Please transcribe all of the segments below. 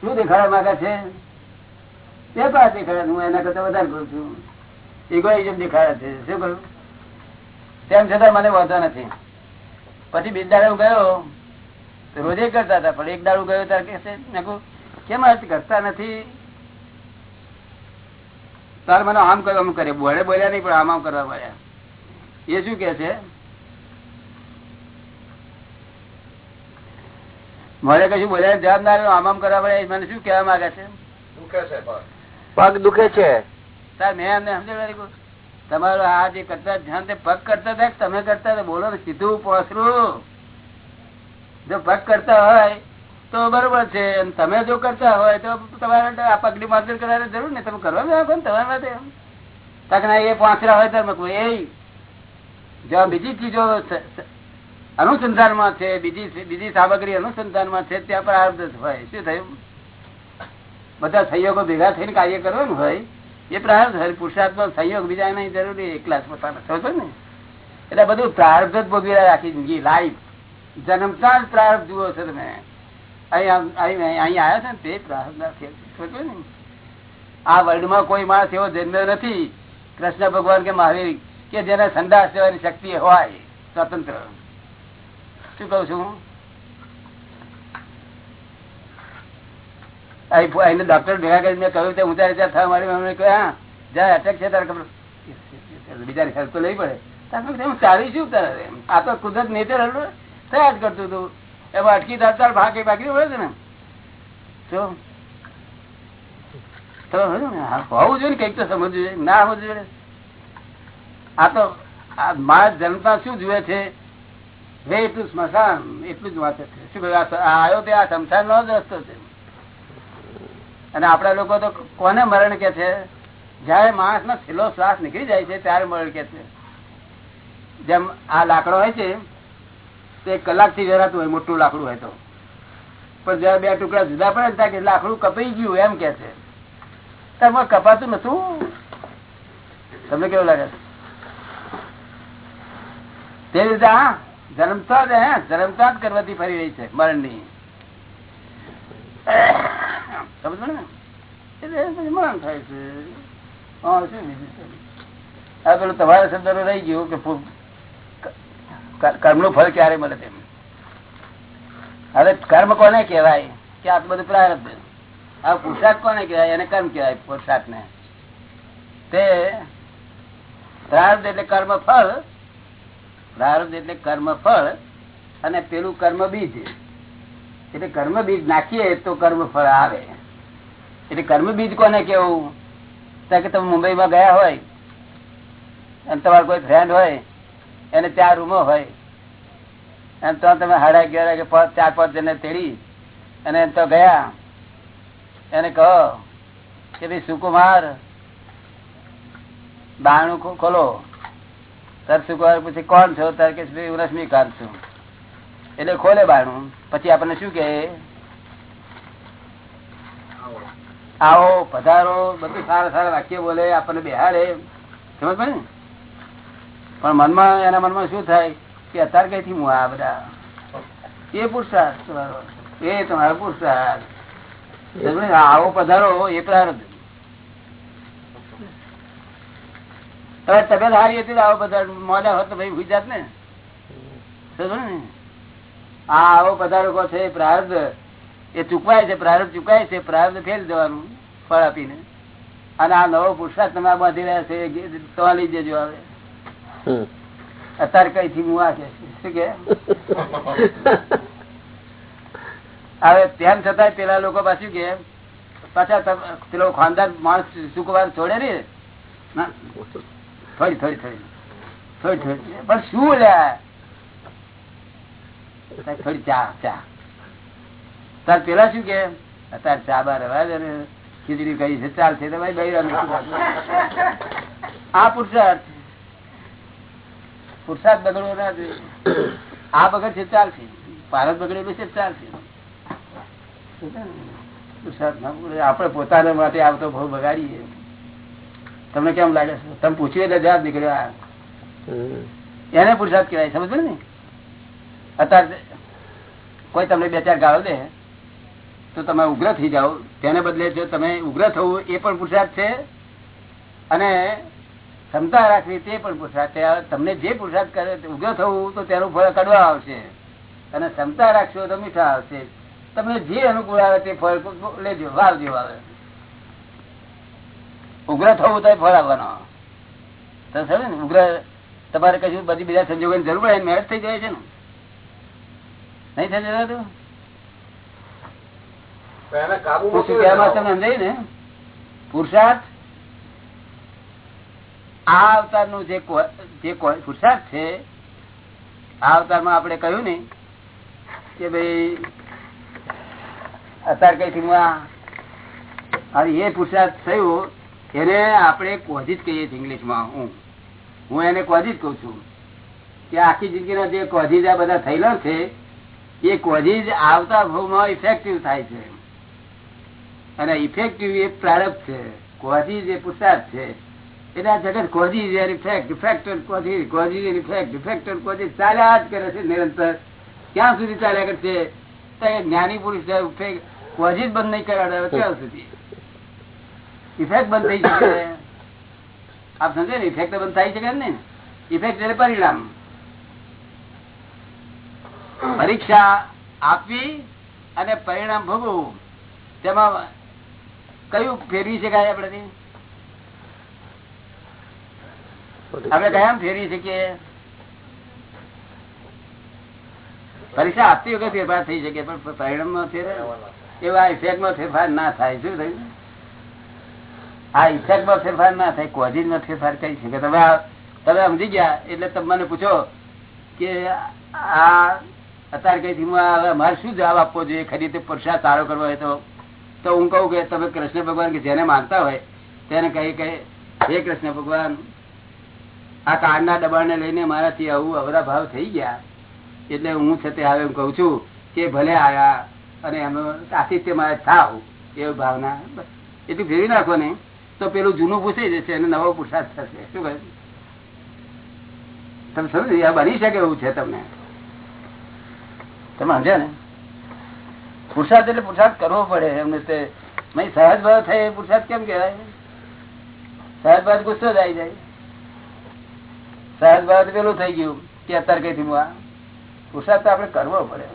શું દેખાડવા માંગે છે? વેપાર દેખાડે હું એના કરતા વધારે કરું છું. ઇગોઇઝમ દેખાડે છે, શું કરું તેમ છતાં મને વાંધો નથી. પછી બીજ દાડે હું ગયો રોજે કરતા હતા, પણ એક દાડું ગયો ત્યારે કે કેમ કરતા નથી? તાર મને આમ કરવા, આમ કરે બોલે બોલ્યા નહીં, પણ આમ આમ કરવા પડ્યા એ શું કે છે? મારે કશું બોલાય જવાબ ના આમ આમ કરવા પડે મને શું કેવા માંગે છે? પગ દુખે છે. સર મેં એમને સમજાવ્યું તમારું આ જે કરતા ધ્યાન તે પગ કરતા હતા કે તમે કરતા? હતા બોલો ને સીધું પોસરું જો પગ કરતા હોય તો બરોબર છે. અને તમે જો કરતા હોય તો તમારે આ પગની માત્ર કરવાની જરૂર ને તમે કરવા જાવ ને તમારા માટે? તક ના એ પાંચરા હોય તો એ જો બીજી ચીજો અનુસંધાનમાં છે, બીજી બીજી સામગ્રી અનુસંધાનમાં છે, ત્યાં પર આર્ધ હોય. શું થયું? બધા સંયોગો ભેગા થઈને કાર્ય કરવાનું હોય, એ પ્રારબ્ધ હોય. પુરુષાર્થમાં સંયોગ બીજા નહીં, જરૂરી. એકલા જ પોતાના સમજો ને? એટલે બધું પ્રારબ્ધ જ ભોગવી રાખી જિંદગી લાઈફ જન્મતા જ પ્રારબ્ધ જુઓ છો તમે. અહીં આવ્યા છે ને તે પ્રારબ્ધ ને આ વર્લ્ડમાં કોઈ માણસ એવો જન્મ્યો નથી, કૃષ્ણ ભગવાન કે મહાવીર, કે જેને સંદાસ દેવાની શક્તિ હોય, સ્વતંત્ર. શું કઉ છું? અહીં ડોક્ટર ભેગા કરી મેં કહ્યું ઊંચા નીચા થવા મારી અમને કહ્યું જ્યાં અટેક છે તારે. ખબર બિચારી ખર્ચ તો લઈ પડે. હું ચાલી શું તારે આ તો કુદરત નેચર થયા જ કરતું હતું. એમાં અટકી તાર ભાગી બાકી હોય છે ને. તો હોવું જોઈએ ને, કંઈક તો સમજવું જોઈએ. ના હોવું જોઈએ. આ તો મારા જનતા શું જુએ છે? એટલું સ્મશાન એટલું જ વાંચે છે. આવ્યો તે આ શમશાન નો જ રસ્તો છે. અને આપડા લોકો તો કોને મરણ કે છે? જયારે માણસ નો છેલ્લો શ્વાસ નીકળી જાય છે, ત્યારે મરણ કે છે. જેમ આ લાકડો હોય છે, તે કલાકથી વેરાતું હોય, મોટું લાકડું હોય તો. પણ જયારે બે ટુકડા જુદા પડે કે લાકડું કપાઈ ગયું એમ કે છે. તમે કપાતું નતું તમને કેવું લાગે? તે રીતે, હા. જન્મતા જ હે? જન્મતા જ કરવાથી ફરી રહી છે મરણની ફળ ક્યારે મળે તેમ? હવે કર્મ કોને કહેવાય? કે આ બધું પ્રારબ્ધ આ પુરસાદ કોને કહેવાય? એને કર્મ કહેવાય પુરસાદ ને તે પ્રારબ્ધ એટલે કર્મ ફળ પ્રારબ્ધ એટલે કર્મ ફળ અને પેલું કર્મ બીજ એટલે કર્મ બીજ નાખીએ તો કર્મ ફળ આવે. એટલે કર્મ બીજ કોને કેવું કે તમે મુંબઈમાં ગયા હોય, અને તમારો કોઈ ફ્રેન્ડ હોય, એને ચાર રૂમો હોય, અને તો તમે હાડા અગિયાર કે ચાર, પાંચ જણને તેડી, અને તો ગયા, એને કહો કે ભાઈ સુકુમાર બારણું ખોલો. તાર સુકુમાર પૂછે, કોણ છો? તાર કે રશ્મિકાંત છું. એટલે ખોલે બાણું. પછી આપણને શું કે આવો, પધારો. બધું સારા સારા વાક્ય બોલે, આપણને બેહાડે. સમજ ને? પણ મનમાં, એના મનમાં શું થાય કે અત્યારે કઈથી હું આ બધા? એ પુરુષાર્થ એ તમારો પુરુષાર્થ આવો, પધારો એ પ્રારંભ હવે તબિયત સારી હતી આવો બધા મોડા હોત ભાઈ ગુજરાત ને. હા આવો કો છે પ્રારબ્ધ. એ ચૂકવાય છે પ્રારબ્ધ ચુકાય છે પ્રારબ્ધ ફેલ જવાનું ફળ આપીને. અને આ નવો પુરસાદ તમે બાંધી રહ્યા છે તો લઈ જજો આવે. અત્યારે કઈ થી મુવા કે શું કે? હવે તેમ છતાં પેલા લોકો પાછું કે? પાછા પેલો ખાનદાર માણસ શુક્રવાર છોડે ને? થોડી થોડી થોડી થોડી થોડી પણ શું લે? થોડી ચા ચા. તાર પેલા શું કે? અત્યારે ચા બાર રવા ખીચડી કઈ છે ચાલશે તો ભાઈ બૈરા આ પુરુષાર્થ પુરુષાર્થ બગડવો ના જોઈએ. આ બગડ છે ચાલશે ભારત બગડેલું છે ચાલશે આપડે પોતાના માટે આવતો બહુ બગાડીએ. તમને કેમ લાગે? તમે પૂછ્યું એટલે જવાબ નીકળ્યો. એને પુરુષાર્થ કહેવાય સમજ ને? અત્યારે કોઈ તમને બે ચાર ગાળો દે, તો તમે ઉગ્ર થઈ જાઓ. તેને બદલે જો તમે ઉગ્ર થવું, એ પણ પુરુષાર્થ છે. અને ક્ષમતા રાખવી, તે પણ પુરુષાર્થ છે. તમને જે પુરુષાર્થ કરે, ઉગ્ર થવું, તો તેનું ફળ કડવા આવશે. અને ક્ષમતા રાખશો તો મીઠા આવશે. તમને જે અનુકૂળ આવે, તે ફળ લેજો, વાવજો આવે ઉગ્ર થવું તો ફળ આવવાનો. તો સમજે ને ઉગ્ર તમારે કશું બધી બીજા સંજોગોની જરૂર પડે મેળ થઈ જાય છે ને. નહીં થઈ જતું તો? એને કાબુમાં હું શું કેવી કહેવા રીતે માંગતો તમને સમજાયું ને? પુરુષાર્થ? આ જે પુરુષાર્થ છે આ અવતારમાં આપણે કહ્યું ને કે ભાઈ અત્યારે કઈથી હું એ પુરુષાર્થ થયું એને આપણે કોઝી કહીએ છીએ ઇંગ્લિશમાં. હું હું એને કોઝી કઉ છું. કે આખી જિંદગીનો જે કોઝીજ આ બધા થયેલો છે, એ કોઝીજ આવતા ભાવમાં ઇફેક્ટિવ થાય છે. અને ઇફેક્ટિવ એ પ્રારબ્ધ છે. કોઝીજ એ પુરુષાર્થ છે. એટલે આ જગત causes are effect effector causes causes are effect effector causes ચાલ્યા જ કરે છે નિરંતર. ક્યાં સુધી ચાલ્યા કરશે? જ્ઞાની પુરુષ કોઝીજ બંધ નહીં કરાવે ત્યાં સુધી. ઇફેક્ટ બંધ થઈ શકે. આપ સમજે ને ઇફેક્ટ બંધ થઈ શકે ને ઇફેક્ટ એટલે પરિણામ. પરીક્ષા આપવી અને પરિણામ ભોગવવું. તેમાં કયું ફેરવી શકાય આપણે આપણે કયા ફેરવી શકીએ? પરીક્ષા આપતી વખતે ફેરફાર થઈ શકે, પણ પરિણામમાં ફેર એવા ઇફેક્ટમાં ફેરફાર ના થાય. શું થયું? આ ઇફેક્ટમાં ફેરફાર ના થાય કોઝિજમાં ફેરફાર કરી શકે. તમે તમે સમજી ગયા, એટલે તમે મને પૂછો કે આ અત્યારે કઈ હવે અમારે શું જવાબ આપવો જોઈએ? ખરી પુરુષાર્થ સારો કરવો હોય તો? તો હું કહું કે તમે કૃષ્ણ ભગવાન કે જેને માનતા હોય, તેને કહી કહે હે કૃષ્ણ ભગવાન, આ કાળના દબાણને લઈને મારાથી આવું અવરા ભાવ થઈ ગયા. એટલે હું છે તે હવે એમ કહું છું કે ભલે આયા અને એમનો આતિથ્ય મારે થાવ, એવી ભાવના. એટલું ફેરવી નાખો ને. તો પેલું જૂનું પૂછાઈ જશે અને નવો પુરસાદ થશે. શું કહે તમે સમજ, આ બની શકે એવું છે તમને. તમે સમજ્યા ને? પુરસાદ એટલે પુરસાદ કરવો પડે. એમને તે સહજ ભાવ થાય પુરુષાર્થ કેમ કહેવાય? સહજ ભાવ ગુસ્સો જ જાય. સહજ ભાવ પેલું થઈ ગયું કે અત્યારે કઈ થયું આ? પુરસાદ તો આપણે કરવો પડે.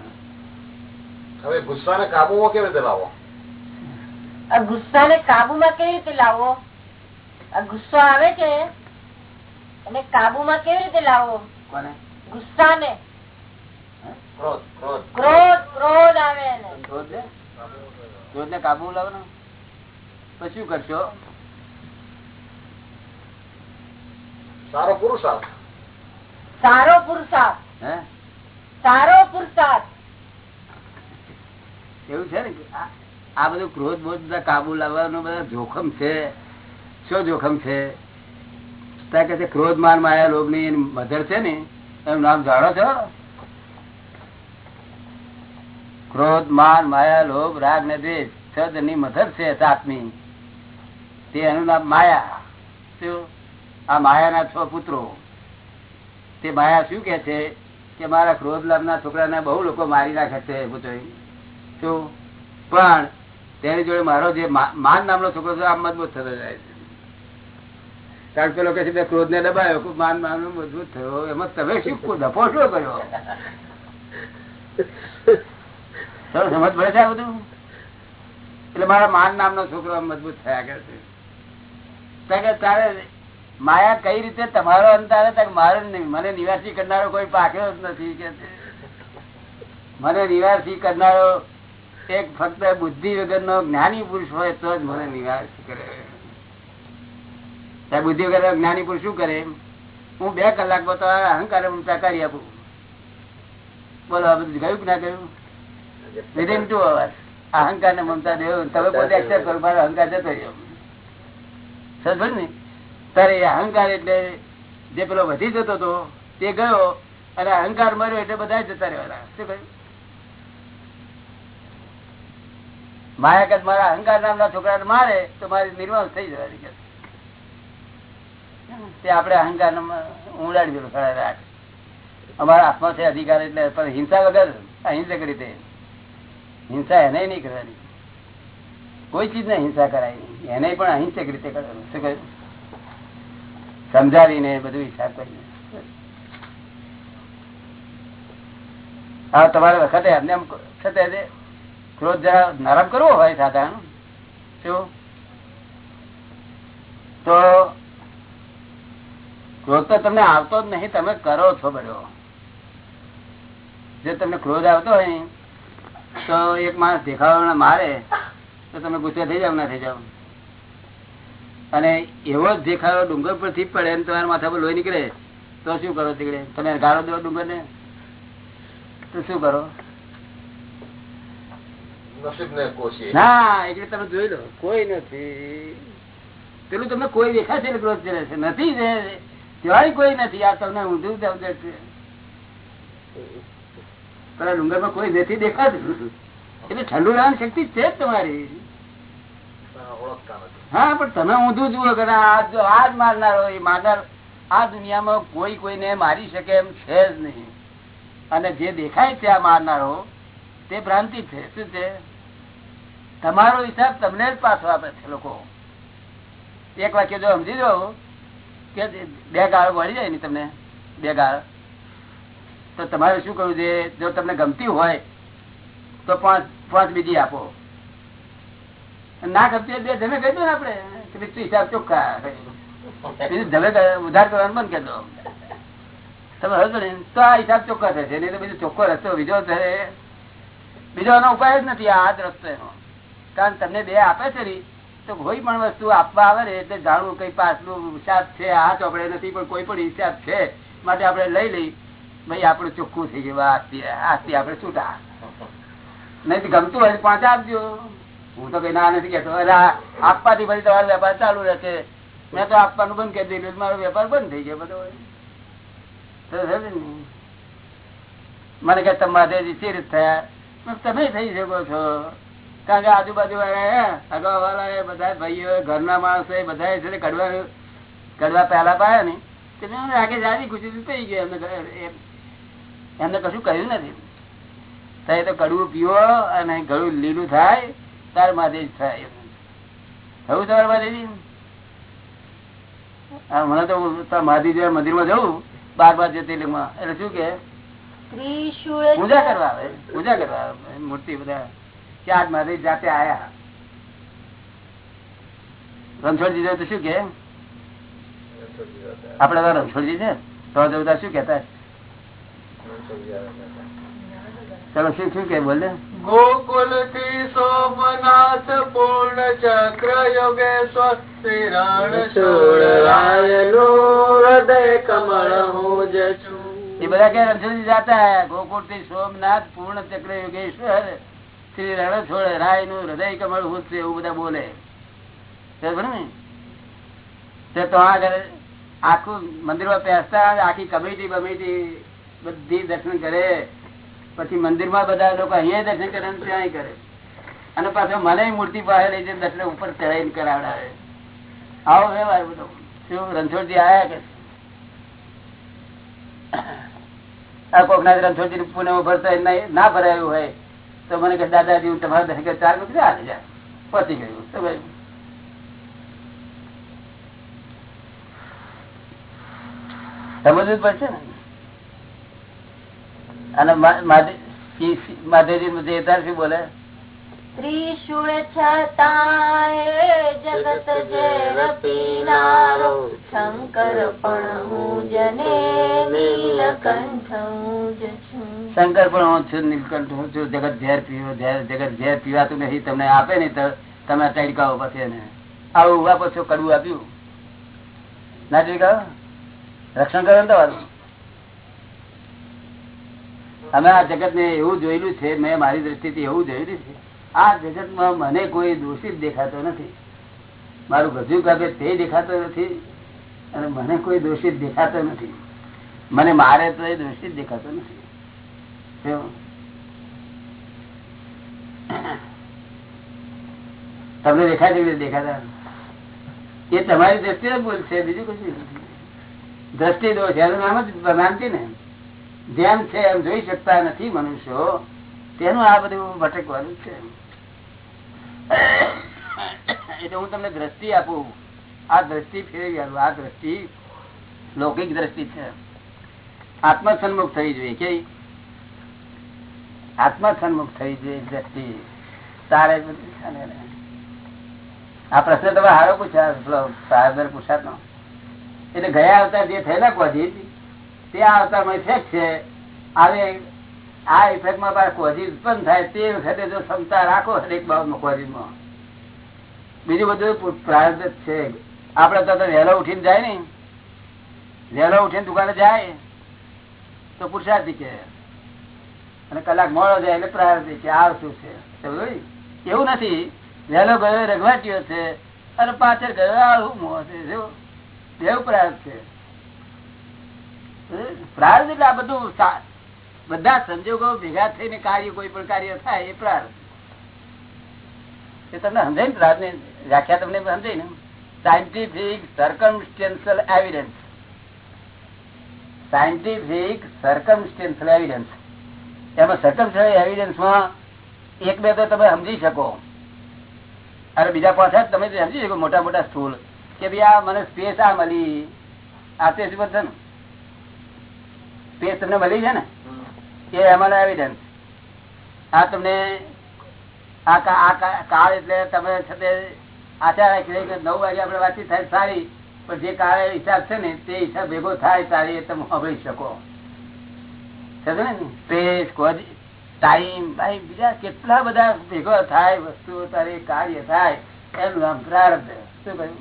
હવે ગુસ્સાને કાબુમાં કેવી રીતે લાવો? આ ગુસ્સા ને કાબુમાં કેવી રીતે લાવવો આ ગુસ્સો આવે છે અને કાબુમાં કેવી રીતે લાવવો ગુસ્સા ને ક્રોધ ક્રોધ. ક્રોધ આવે ક્રોધ ને કાબુ લાવવાનો? પછી શું કરશો? સારો પુરુષાર્થ. સારો પુરુષાર્થ. હે? સારો પુરુષાર્થ. એવું છે ને? કે આ- બધું ક્રોધ બોધ બધા કાબુ લાવવાનું બધા જોખમ છે. શું જોખમ છે? ત્યાં કે ક્રોધ માન માયા લોભની મધર છે ને, એનું નામ જાણો છો? ક્રોધ માન માયા લોભ રાગ ને દ્વેષ છ ની મધર છે સાતમી. તે એનું નામ માયા. શું? આ માયાના છ પુત્રો. તે માયા શું કે છે? કે મારા ક્રોધ લાભના છોકરાને બહુ લોકો મારી નાખે છે પુત્રો શું? પણ તેની જોડે મારો જે માન નામનો છોકરો છે, આ મજબૂત થતો જાય છે. કારણ પેલો કે છે મેં ક્રોધ ને દબાયો માન માન મજબૂત થયો. એમાં તમે શું ધપો શું કર્યો? સમજ પડે છે બધું? એટલે મારા માન નામનો છોકરો આમ મજબૂત થયા કરે છે. તારે માયા કઈ રીતે તમારો અંતારે તક મારો મને નિવાસી કરનારો કોઈ પાક્યો જ નથી, કે મને નિવાસી કરનારો એક ફક્ત બુદ્ધિ વગરનો જ્ઞાની પુરુષ હોય તો જ મને નિવાસ કરે. બુદ્ધિ વગર જ્ઞાની પુરુષ શું કરે? હું બે કલાક બતો અહંકાર ઊંચા કરી આપું. બોલો, આ બધું ગયું કે ના ગયું? અવર્સ અહંકાર ને મમતા દેવ, તમે પોતે એક્સેપ્ટ કરો, મારો અહંકાર જતો રહ્યો. ને? તારે અહંકાર એટલે જે પેલો વધી જતો હતો, તે ગયો અને અહંકાર મર્યો એટલે બધા જતા રહેવાના. શું કહ્યું? માયા કે મારા અહંકાર નામના છોકરાને મારે તો મારી નિર્વાહ થઈ જવાની કે તે અહંકાર ઉડાડી દેલો ખરા રાખ અમારા હાથમાં છે અધિકાર એટલે પણ હિંસા વગર અહિંસક રીતે હિંસા એને નહીં કરવાની. કોઈ ચીજ ને હિંસા કરાય. એને પણ અહિંસક રીતે કરવાનું. શું કહ્યું? સમજાવીને બધું હિસાબ કરીને. હા, તમારે વખતે એમને છતાં ક્રોધ જરા નરમ કરવો હોય સાધારણ. શું? તો ક્રોધ તો તમને આવતો જ નહીં, તમે કરો છો બધો. જો તમને ક્રોધ આવતો હોય, તો એક માણસ દેખાવાના મારે, તો તમે ગુસ્સે થઈ જાવ, ના થઈ જાવ. અને એવો જ દેખાડો ડુંગર પરથી પડે ને તમારા માથા પર લોહી નીકળે, તો શું કરો તીકડે? તમે ગાળો દો ડુંગર ને તો શું કરો? ને એટલે તમે જોઈ લો કોઈ નથી. પેલું તમને કોઈ દેખાશે નથી. ત્યાં કોઈ નથી. આ તમને ઊંધું જ અવગત છે. પેલા ડુંગરમાં કોઈ નથી દેખાતું. એટલે ઠંડુ રહેવાની શક્તિ છે જ તમારી. હા પણ તમે ઊંધું જુઓ કે આ જ મારનારો એ માદર આ દુનિયામાં કોઈ કોઈને મારી શકે એમ છે જ નહીં. અને જે દેખાય છે આ મારનારો તે ભ્રાંતિ છે. શું છે? તમારો હિસાબ તમને જ પાછો આપે છે લોકો. એક વાક્ય જો સમજી દો કે બે ગાળ વળી જાય ને તમને, બે ગાળ, તો તમારે શું કરવું છે? જો તમને ગમતી હોય, તો પાંચ પાંચ બીજી આપો. ના ગમતી હોય જમે કહી દો ને આપડે હિસાબ ચોખ્ખા બીજું ઉધાર કરવાનું બંધ દો. તમે હજો ને? તો આ હિસાબ ચોખ્ખા થશે. નહીં તો બીજો ચોખ્ખો રસ્તો, બીજો બીજો ઉપાય જ નથી. આ જ રસ્તો એનો. કારણ તમને બે આપે છે ને, તો કોઈ પણ વસ્તુ આપવા આવે ને, એટલે જાણવું કઈ પાછલું હિસાબ છે, આ ચોપડે નથી, પણ કોઈ પણ હિસાબ છે, માટે આપણે લઈ લઈ, ભાઈ, આપણું ચોખ્ખું થઈ ગયું આજથી આપણે છૂટા. નહીં ગમતું હોય પાંચ આપજો. હું તો કઈ ના નથી કેતો આપવાથી પછી તમારો વેપાર ચાલુ રહેશે. મેં તો આપવાનું બંધ કરી દીધું, મારો વેપાર બંધ થઈ ગયો બધો? મને કે તમારે ચિરિત થયા. તમે થઈ શકો છો. કારણ કે આજુબાજુ વાળા અગાઉ વાળા બધા ભાઈઓ ઘરના માણસો એ બધા છે કડવા કડવા પહેલા પાયા ને તેને આગે જાજી ખુશી થઈ ગઈ. એમને એમને કશું કહ્યું નથી. તો તો કડવું પીવો અને ગળું લીલું થાય તાર મહાદેવ થાય થયું તમારે મહાદેવજી મને તો મહાદેવ મંદિરમાં જવું બાર બાર જ્યોતિર્લિંગમાં. એટલે શું કે? પૂજા કરવા આવે પૂજા કરવા આવે મૂર્તિ બધા. ચાર મારી જાતે આયા. રણછોડજી જોયું તો શું કે? આપડે રણછોડજી છે તો જોતા શું કેતા ચલો શું શું કે બોલે ગોકુલથી સોમનાથ પૂર્ણ ચક્ર યોગેશ્વર શ્રી રણ છોડરાયનું હૃદય કમળ હું જ છું. એ બધા કે રણછોડજી જાતા? આયા ગોકુળથી સોમનાથ પૂર્ણ ચક્ર યોગેશ્વર. શ્રી રણ છોડ રાયનું હૃદય કમળ હું છે એવું બધા બોલે. તો આગળ આખું મંદિરમાં બેસતા આખી કમિટી બમિટી બધી દર્શન કરે. પછી મંદિરમાં બધા લોકો અહીંયા દર્શન કરે ને ત્યાં કરે. અને પાછો મને મૂર્તિ પાસે લઈ જઈને દર્શન ઉપર ચડાવીને કરાવડાવે. આવો વ્યવહાર બધો. શું, રણછોડજી આવ્યા કે? આ કોક ના રણછોડજી પુણે ભરતા ના ભરાયું હોય. તો મને કે દાદાજી, હું તમારા દસ હજાર ચાર મૂકી આઠ હજાર પતી ગયું તો ભાઈ સમજવું પડશે ને? અને માધેજી દેવતા શું બોલે ત્રિશૂળ છતાંય જગત ઝેર પીનારો શંકર પણ હું જને નીલકંઠ હું જ છું. શંકર પણ હું છું નીલકંઠ હું છું. જગત ઝેર પીવો ઝેર જગત ઝેર પીવાતું નથી. તમને આપે ને તો તમે તડકાઓ પછી એને. આવું ઊભા પછી કડવું આપ્યું. ના તડકાઓ રક્ષણ કરો ને તમારું. અમે આ જગત ને એવું જોયેલું છે મેં મારી દ્રષ્ટિથી એવું જોયેલું છે. આ જગતમાં મને કોઈ દોષિત દેખાતો નથી. મારું ગજુ કાપે તે દેખાતો નથી અને મને કોઈ દોષિત દેખાતો નથી. મને મારે તો એ દોષિત દેખાતો નથી. તમને દેખાય છે દેખાતા? એ તમારી દ્રષ્ટિ ભૂલ છે બીજું કશું દ્રષ્ટિ દોષ, એનું નામ જ ભ્રાંતિ ને. જેમ છે, એમ જોઈ શકતા નથી મનુષ્યો. તેનું આ બધું ભટકવાનું છે. એટલે હું તમને દ્રષ્ટિ આપું. આ દ્રષ્ટિ ફેરવી આવું આ દ્રષ્ટિ લૌકિક દ્રષ્ટિ છે. આત્મ સન્મુખ થઈ જોઈએ. કે આત્મસન્મુખ થઈ જોઈએ દ્રષ્ટિ. તારે. આ પ્રશ્ન તમે હારો પૂછ્યા. પેલો સાહેબ પૂછાતો. એટલે ગયા અવતાર જે થયેલા કોઝિટ તે આ અવતારમાં ઇફેક્ટ છે. આવે આ ઇફેક્ટમાં પાછા કોઝિટ ઉત્પન્ન થાય તે વખતે જો ક્ષમતા રાખો હરેક બાબતમાં કોઝિટમાં બીજું બધું પ્રાર્થ છે. આપડે તો વહેલો ઉઠીને જાય ને વહેલો ઉઠીને દુકાને જાય. તો પુરુષાર્થી કે અને કલાક મોડો જાય એટલે પ્રાર્થી કે આ શું છે? એવું નથી. વહેલો ગયો રઘવાટીઓ છે. અને પાછળ ગયો આવું મોં છે? શું? દેવ પ્રાર્થ છે. પ્રાર્થ એટલે આ બધું બધા સંજોગો ભેગા થઈને કાર્ય, કોઈ પણ કાર્ય થાય, એ પ્રાર્થ તમને સમજાય ને? પ્રાર્થ ને વ્યાખ્યા તમને સમજાય ને? Scientific circumstantial evidence scientific circumstantial evidence એમાં સર્કમસ્ટેન્શિયલ એવિડન્સમાં એક, બે તો તમે સમજી શકો. અરે બીજા પાછા તમે સમજી શકો, મોટા મોટા સ્થૂલ કે ભાઈ આ મને સ્પેસ આ મળી. આ સ્પેસ શું સ્પેસ તમને મળી છે ને? એ એમાં એવિડન્સ આ તમને, આ કા- કા- કાળ એટલે તમે છે તે આશા રાખી કે નવ વાગે આપણે વાતચીત થાય સારી, પણ જે કાળ હિસાબ છે ને, તે હિસાબ ભેગો થાય સારી એ તમે સાંભળી શકો. સમજે ને? સ્પેસ ટાઈમ ભાઈ, બીજા કેટલા બધા ભેગો થાય, વસ્તુઓ તારી, કાર્ય થાય, એનું નામ પ્રારબ્ધ. શું કહ્યું?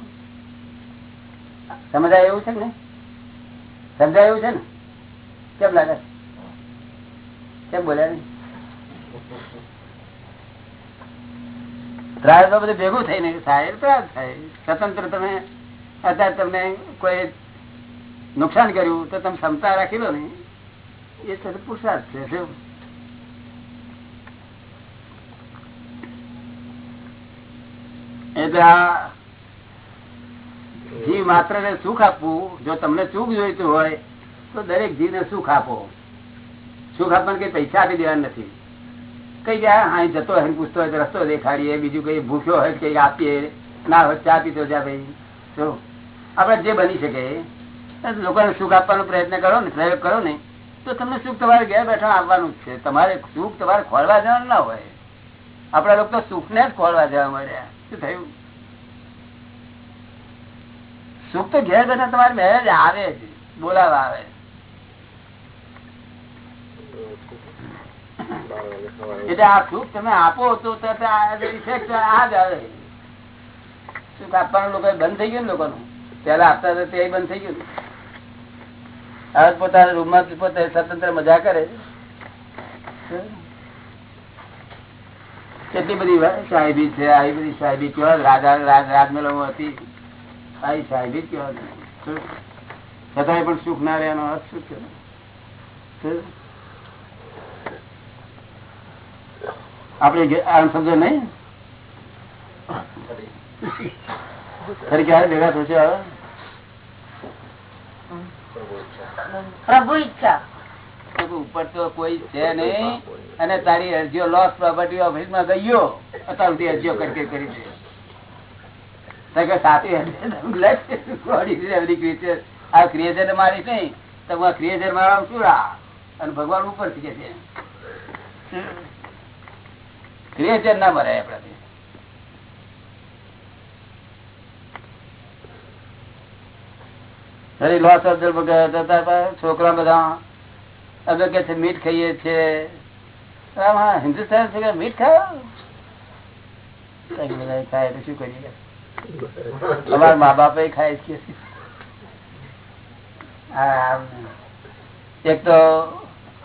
સમજાય એવું છે ને સમજાય એવું છે ને? કેમ લાગે? નહીં? પ્રાર્થ બધું ભેગું થઈને થાય પ્રાર્થ થાય. સ્વતંત્ર તમે, અત્યારે તમને કોઈ નુકસાન કર્યું તો તમે ક્ષમતા રાખી લો ને. એ તો પુરસાદ છે, શું? એટલે આ જીવ માત્ર ને સુખ આપવું, જો તમને સુખ જોઈતું હોય, તો દરેક જીવને સુખ આપો. સુખ આપવાનું કઈ પૈસા આપી દેવાના નથી. કઈ ગયા હા જતો હોય પૂછતો હોય રસ્તો દેખાડીએ, બીજું કઈ ભૂખ્યો હોય કઈ આપીએ, ના હોય ચા પીતો જા ભાઈ. શું આપણે જે બની શકે લોકોને સુખ આપવાનો પ્રયત્ન કરો ને, પ્રયોગ કરો ને, તો તમને સુખ તમારે ઘેર બેઠા આવવાનું છે. તમારે સુખ તમારે ખોળવા જવાનું ના હોય. આપડા લોકો તો સુખને જ ખોળવા જવા મળ્યા શું થયું? સુખ તો ઘેર બેઠા તમારે મેરેજ આવે જ, બોલાવા આવે એટલે આ સુખ તમે આપો તો સુખ આપવાનું લોકો બંધ થઈ ગયું ને પેલા આપતા તે બંધ થઈ ગયું હવે પોતાના રૂમમાં પોતે સ્વતંત્ર મજા કરે. કેટલી બધી સાહેબી છે, આવી બધી સાહેબી કેવા રાજા, રાજ રાજમહેલો હતી. આવી સાહેબી કેવા છતાંય પણ સુખ ના રહેવાનો અર્થ શું છે આપણે આમ સમજો નહીં? ફરી ક્યારે ભેગા થશે હવે? પ્રભુ ઈચ્છા. ઉપર તો કોઈ છે નહીં. અને તારી અરજીઓ લોસ પ્રોપર્ટી ઓફિસમાં ગયો. અત્યાર સુધી અરજીઓ કરી કરી છે. સાચી આ ક્રિએચર મારી નહીં. તો ક્રિએચર મારવા શું રા અને ભગવાન ઉપરથી કે છે. ક્રિએચર ના મરાય આપણાથી. છોકરા બધા અમે કે છે મીઠ ખાઈએ છીએ મીઠ ખાય તો શું કરીએ? અમારા મા બાપ ખાય હા, એક તો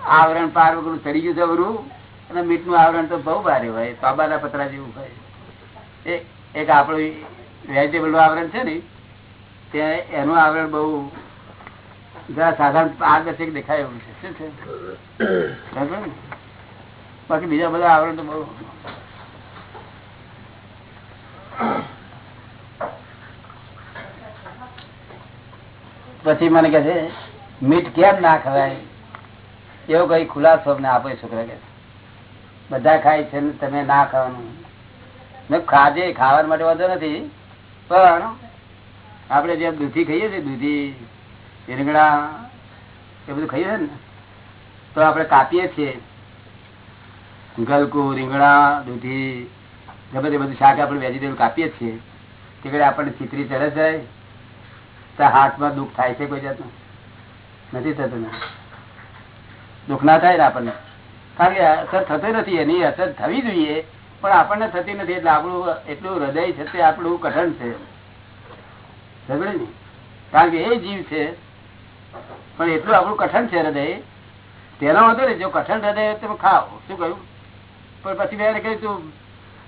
આવરણ પાર વગર ચડી ગયું છે અને મીઠનું આવરણ તો બહુ ભારે હોય, તાંબાના પતરા જેવું હોય. એક આપણું વેજીટેબલનું આવરણ છે ને, તે એનું આવરણ બહુ જરા સાધારણ પારદર્શક દેખાય એવું છે. શું છે? બાકી બીજા બધા આવરણ તો બહુ પછી મને કે છે મીઠ કેમ ના ખવાય? એવો કઈ ખુલાસો આપે છોકરા કે બધા ખાય છે તમે ના ખાવાનું. ખાજે ખાવા માટે વાંધો નથી. પણ આપણે જે દૂધી ખાઈએ છીએ, દૂધી, રીંગણા, એ બધું ખાઈએ છીએ ને, તો આપણે કાપીએ છીએ. ગલકું, રીંગણા, દૂધી, ગમે તે બધું શાક આપણે વેજીટેબલ કાપીએ છીએ. તે ઘડી આપણને ચીતરી ચડે છે. તો હાથમાં દુઃખ થાય છે કોઈ જાતનું. નથી થતું ને. દુઃખ ના થાય ને આપણને. કારણ કે અસર થતો નથી, એની અસર થવી જોઈએ, પણ આપણને થતી નથી, એટલે આપણું એટલું હૃદય છે તે આપણું કઠણ છે. સમજે કારણ કે એ જીવ છે, પણ એટલું આપણું કઠણ છે હૃદય. તેનો વાંધો ને જો કઠણ હૃદય તમે ખાઓ. શું કહ્યું? પણ પછી મેં કહ્યું, તું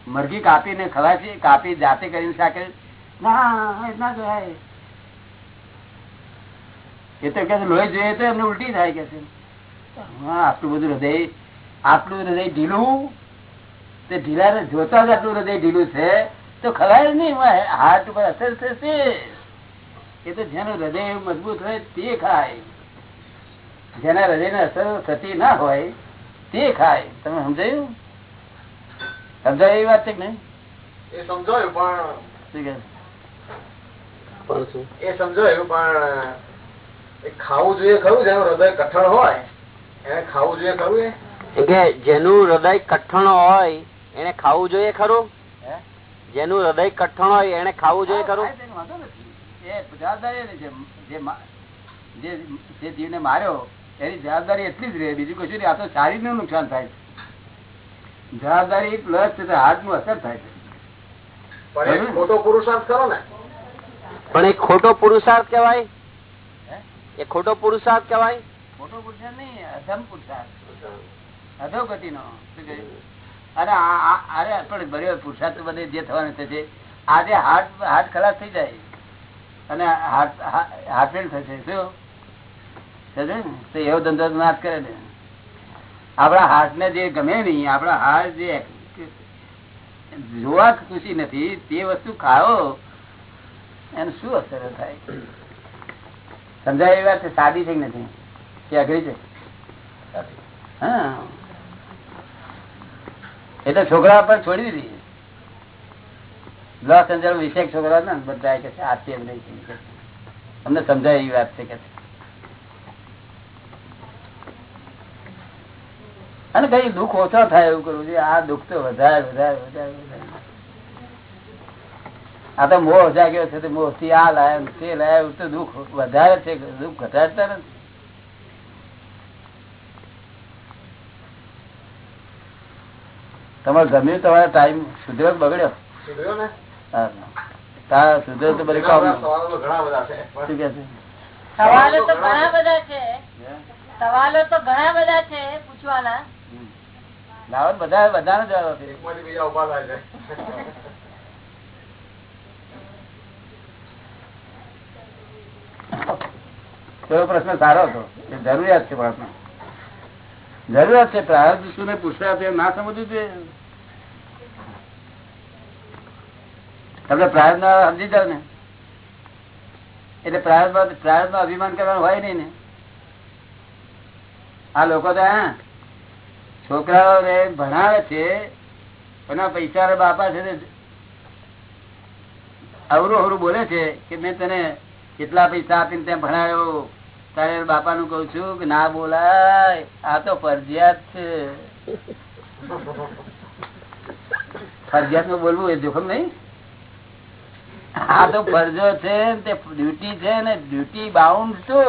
મરઘી કાપીને ખવાય કાપી જાતે કરીને શાકે. ના ના કહેવાય. એ તો કે લોહી જોઈએ તો એમને ઉલટી થાય કે છે. હા, આટલું બધું હૃદય આટલું હૃદય ઢીલું તે ઢીલા જોતા જ આટલું હૃદય ઢીલું છે તો ખવાય નહીં હાર્ટ ઉપર અસર થશે. એ તો જેનું હૃદય મજબૂત હોય તે ખાય. જેના હૃદય ને અસર થતી ના હોય તે ખાય. તમે સમજાયું? સમજાય એવી વાત છે કે નહીં? એ સમજાયું પણ પણ શું? એ સમજાયું પણ એ ખાવું જોઈએ ખરું જેનું હૃદય કઠણ હોય એને ખાવું જોઈએ ખરું એ? કે જેનું હૃદય કઠણ હોય એને ખાવું જોઈએ ખરું? જેનું હૃદય કઠણ હોય એને ખાવું જોઈએ ખરું. જે જીવને માર્યો એની જવાબદારી એટલી જ રહે. બીજું કશું નહીં. આ તો શારીરનું નુકસાન થાય છે. જવાબદારી પ્લસ હાર્ટનું અસર થાય છે. પણ એ ખોટો પુરુષાર્થ ખરો ને. પણ એ ખોટો પુરુષાર્થ કેવાય હે? એ ખોટો પુરુષાર્થ કેવાય ખોટો પુરુષાર્થ નહીં અધમ પુરુષાર્થ. અધોગતિ નો આ- અરે પણ ભર્યો પુરસાદ તો બધે જે થવાનું થશે આજે હાર્ટ હાર્ટ ખલાસ થઈ જાય અને હાર્ટ હાર્ટ ફેલ થશે. શું? તો એવો ધંધો નાશ કરે ને. આપણા હાર્ટ ને જે ગમે નહીં આપણા હાર્ટ જે જોવા ખુશી નથી તે વસ્તુ ખાઓ એને શું અસર થાય? સમજાય એવી વાત સાદી છે કે નથી કે અઘરી છે? હા. એટલે છોકરા પર છોડી દીધી. લોસ એન્જલ વિશેષ છોકરા ને બધા કે છે આથી એમ નહીં. અમને સમજાય એવી વાત છે કે અને કઈ દુઃખ ઓછો થાય એવું કરવું જોઈએ. આ દુઃખ તો વધારે વધારે વધારે વધારે. આ તો મોહ જાગ્યો છે મોહથી આ લાયા, તે લાયા તો દુઃખ વધારે છે, દુઃખ ઘટાડતા નથી. તમારે ગમ્યું તમારો ટાઈમ સુધર્યો બગડ્યો? સુધર્યો ને? હા. સુધર્યો તો બધી કામ. બધા સવાલો તો ઘણા બધા છે. શું કે છે? સવાલો તો ઘણા બધા છે. સવાલો તો ઘણા બધા છે પૂછવાના. લાવો બધા બધાને જવાબ આપીએ. એકમાંથી બીજા ઊભા થાય છે. એવો પ્રશ્ન સારો હતો? એ જરૂરિયાત છે પ્રશ્ન. જરૂરિયાત છે પ્રાર્થ શું પૂછતા ના સમજવું જોઈએ. તમને પ્રાર્થ ના સમજી જાવ ને. એટલે પ્રાર્થ પ્રાર્થ નો અભિમાન કરવાનું હોય નહીં ને. આ લોકો તો હા છોકરાઓ ભણાવે છે એના પૈસા બાપા છે અવરું અવરું બોલે છે કે મેં તને કેટલા પૈસા આપીને ત્યાં ભણાયો તારે બાપા નું કઉ છું કે ના બોલાય. આ તો ફરજિયાત છે. ફરજિયાત બોલવું એ જોખમ નહીં. આ તો ફરજો છે તે ડ્યુટી છે ને ડ્યુટી બાઉન્ડ છો.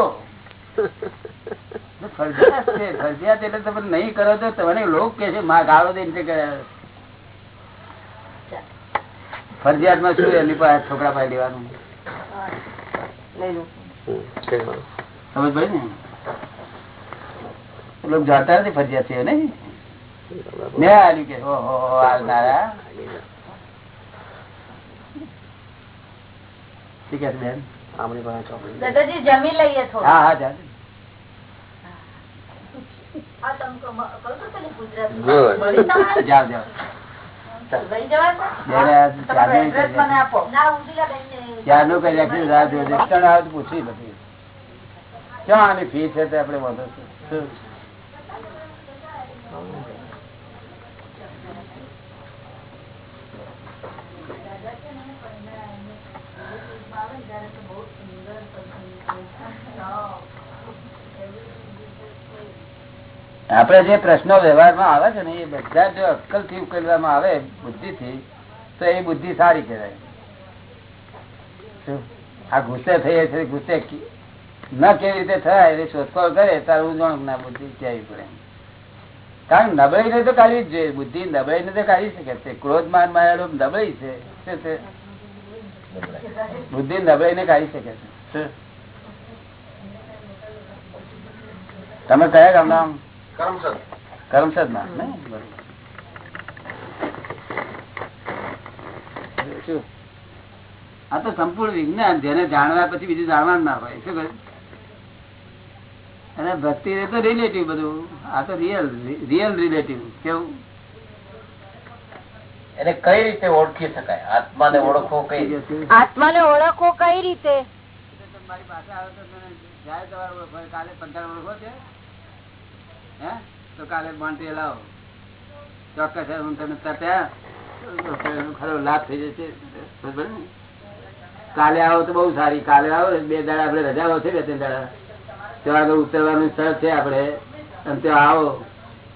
ફરજિયાત ફરજિયાત એટલે તમે નહીં કરો તો તમને લોક કે છે માં ગાળો દઈને તે ફરજિયાતમાં શું એની પાસે છોકરા પાસે લેવાનું? સમજ પડે ને લોકો જાણતા નથી ફરિયાદ છે નહીં? મેં આવ્યું કે ઓહો આવનારા ઠીક છે બેન? દાદાજી જમી લઈએ હા હા જાતે આ તમે કહો છો પેલી ગુજરાતી. Good. મળી તમારે? જાઓ જાઓ. લઈ જવા છે? બેન, આ તમારું ચાદરી address મને આપો. ના, ઉર્મિલાબેનને- ત્યારનું કઈ રાખ્યું રાહ જોજે. આવે તો પૂછવી બધી ક્યાં આની ફી છે તે આપણે વાંધો છે આપડે જે પ્રશ્નો વ્યવહારમાં આવે છે ને એ બધા જો અક્કલથી ઉકેલવામાં આવે બુદ્ધિ થી તો એ બુદ્ધિ સારી કહેવાય. આ ગુસ્સે થઈ છે ગુસ્સે ન કેવી રીતે થાય એ શોધખોળ કરે તારું ઉજવણ ના બુદ્ધિ કહેવી પડે. કારણ નબળી ને તો કાઢવી જ જોઈએ. બુદ્ધિ નબળી ને તો કાઢી શકે છે. ક્રોધ માન માયા નબળી છે. શું છે? બુદ્ધિ નબળી ને કાઢી શકે છે. તમે કયા ગામ નામ કરમસદ. કરમસદ ના ને? આ તો સંપૂર્ણ વિજ્ઞાન જેને જાણવા પછી બીજું જાણવાનું ના હોય. શું કહ્યું? અને ભક્તિ એ તો રિલેટિવ બધું. આ તો રિયલ રિયલ રિલેટિવ કેવું? એને કઈ રીતે ઓળખી શકાય? આત્માને ઓળખો કઈ રીતે? આત્માને ઓળખો કઈ રીતે? મારી પાસે આવે તો જાય તમારે કાલે પંચાણ ઓળખો છે હે તો કાલે બાંટી લાવો ચોક્કસ હું તમને ત્યાં ખરો લાભ થઈ જશે બરોબર કાલે આવો તો બહુ સારી. કાલે આવો બે દાડા આપડે રજા છે બે ત્રણ દાડા. ત્યાં આગળ ઉતરવાનું સ્થળ છે આપડે અને ત્યાં આવો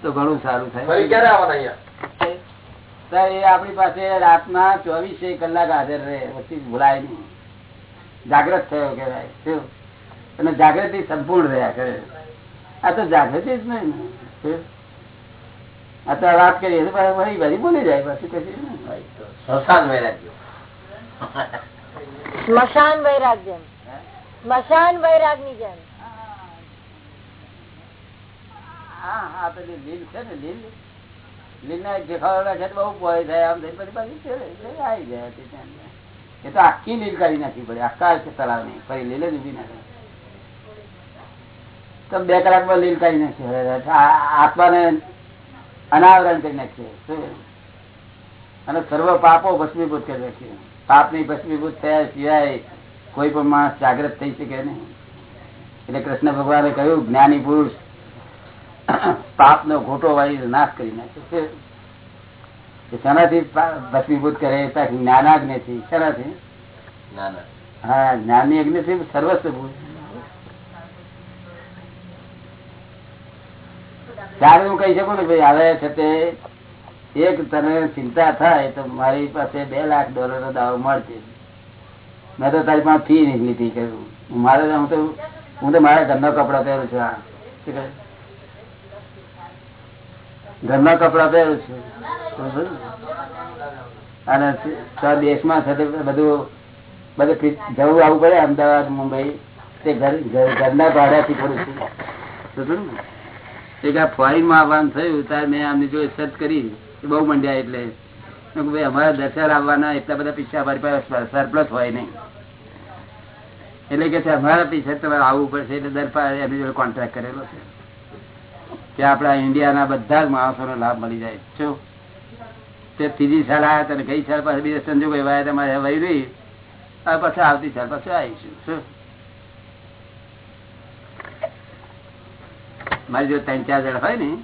તો ઘણું સારું થાય. ક્યારે આવવાના અહીંયા? એ આપણી પાસે રાતના ચોવીસે કલાક હાજર રહે પછી ભૂલાય નહીં. જાગ્રત થયો કહેવાય અને જાગૃતિ સંપૂર્ણ રહ્યા કરે. આ તો જાગૃતિ જ નહીં આ તો વાત કરીએ ફરી બધી બોલી જાય પછી પછી. સ્મશાન વૈરાગ્ય. સ્મશાન વૈરાગ જેમ સ્મશાન વૈરાગની જેમ. હા લીલ છે ને, લીલ. એ તો આખી લીલ કાઢી નાખવી પડે, આખા છે તળાવની ફરી લીલે જ ઊભી ના તો બે કલાકમાં લીલ કાઢી નાખશે આત્માને અનાવરણ કરી નાખશે અને સર્વ પાપો ભસ્મીભૂત કરી પાપની ભસ્મીભૂત થયા સિવાય કોઈ પણ માણસ જાગ્રત થઈ શકે નહીં. એટલે કૃષ્ણ ભગવાને કહ્યું, જ્ઞાની પુરુષ પાપ નો ઘોટો વાળી નાશ કરી નાખે છે. શેનાથી ભસ્મીભૂત કરે તો થી શેનાથી? હા જ્ઞાની અગ્નિ થી સર્વસ્વ ભૂત. ત્યારે હું કહી શકું ને ભાઈ હવે છે તે એક તને ચિંતા થાય તો મારી પાસે બે લાખ ડોલર નો દાવો મળશે. મેં તો તારી પાસે ફી નીકળી હતી કહ્યું મારે હું તો હું તો મારા ઘરના કપડા પહેરું છું? ઘરના કપડા પહેરું છું. અને દેશમાં છે બધું બધું જવું આવવું પડે અમદાવાદ, મુંબઈ, તે ઘર, ઘર- ઘરના ભાડાથી કરું છું. એક આ ફોરેન આવવાનું થયું, ત્યારે મેં આમની જોડે સર્ચ કરી. બહુ મંડ્યા એટલે. ભાઈ, અમારા દર્શન આવવાના, એટલા બધા પૈસા અમારી પાસે સરપ્લસ હોય નહીં. એટલે કે અમારા પૈસા તમારે આવવું પડશે, એટલે દર પાસે એમની જોડે કોન્ટ્રાક્ટ કરેલો છે. કે આપણા ઇન્ડિયાના બધા જ માણસોનો લાભ મળી જાય. છો તે ત્રીજી સાલ આવ્યા તને ગઈ સાલ પાસે બીજા સંજોગો એવા તમારે વહી રહી. હવે પછી આવતી સાલ પાછું આવીશું. શું? મારી જો ત્રણ ચાર જણ હોય ને,